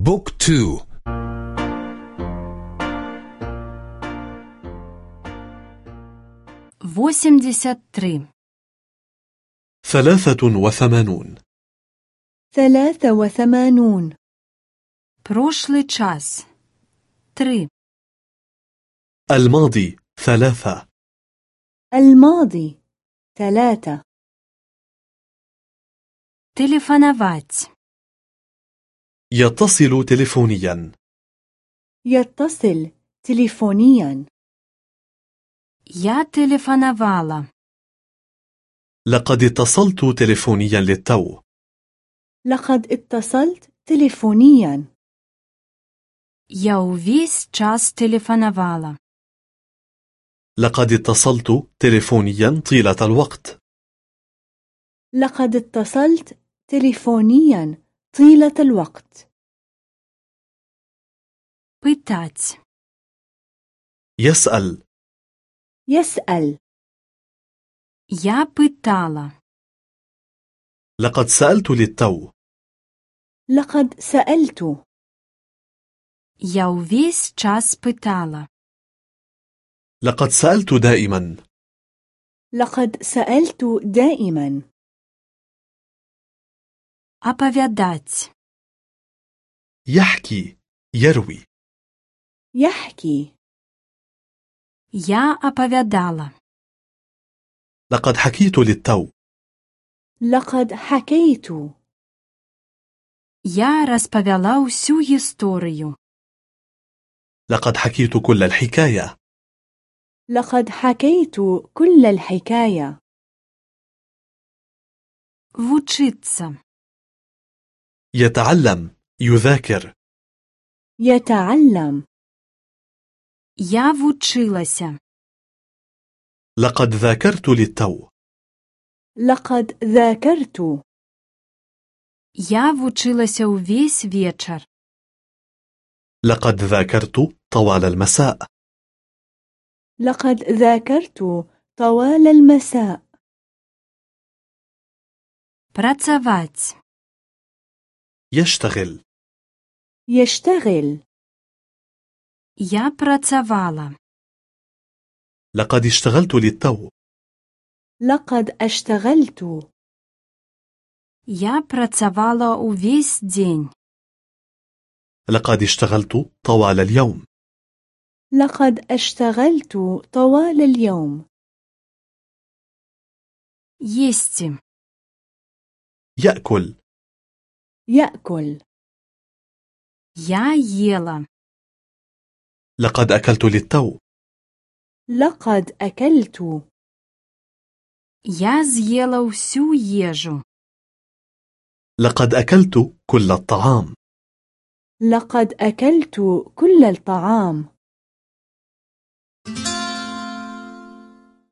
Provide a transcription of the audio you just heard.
بوك تو восемьдесят три ثلاثة وثمانون ثلاثة وثمانون прошлый час три الماضي ثلاثة الماضي ثلاثة телефоновать يتصل تلفونيا يتصل تليفونيا я телефоновала لقد اتصلت تلفونيا للتو لقد اتصلت تليفونيا я увесь час телефоновала لقد اتصلت تلفونيا طيلة الوقت لقد اتصلت تليفونيا طيلة الوقت пытать يسأل يسأل я пытала لقد سألت للتو لقد سألت я увесь час пытала لقد سألت دائما لقد سألت دائما оповядать يحكي يروي يحكي я оповядала لقد حكيت للتو لقد حكيت я распавяла ўсю гісторыю لقد حكيت كل الحكاية لقد حكيت كل الحكاية вучыцца يتعلم يذاكر يتعلم я вучылася لقد ذاكرت للتو لقد ذاكرت я вучылася ўвесь вечар لقد ذاكرت طوال المساء لقد ذاكرت طوال المساء працаваць يشتغل يشتغل я працавала لقد اشتغلت للتو لقد اشتغلت я працавала ўвесь дзень لقد اشتغلت طوال اليوم لقد اشتغلت طوال اليوم есці يأكل يأكل я ела لقد أكلت للتو لقد أكلت я з'ела ўсю ежу لقد أكلت كل الطعام لقد أكلت كل الطعام